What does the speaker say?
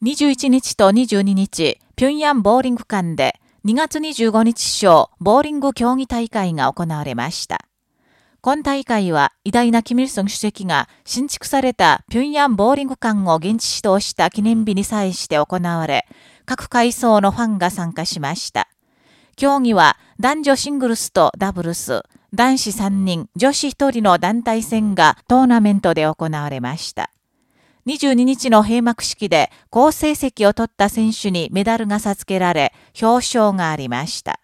21日と22日、平壌ボーリング館で2月25日賞ボーリング競技大会が行われました。今大会は偉大なキム・イルソン主席が新築された平壌ボーリング館を現地指導した記念日に際して行われ、各階層のファンが参加しました。競技は男女シングルスとダブルス、男子3人、女子1人の団体戦がトーナメントで行われました。22日の閉幕式で好成績を取った選手にメダルが授けられ、表彰がありました。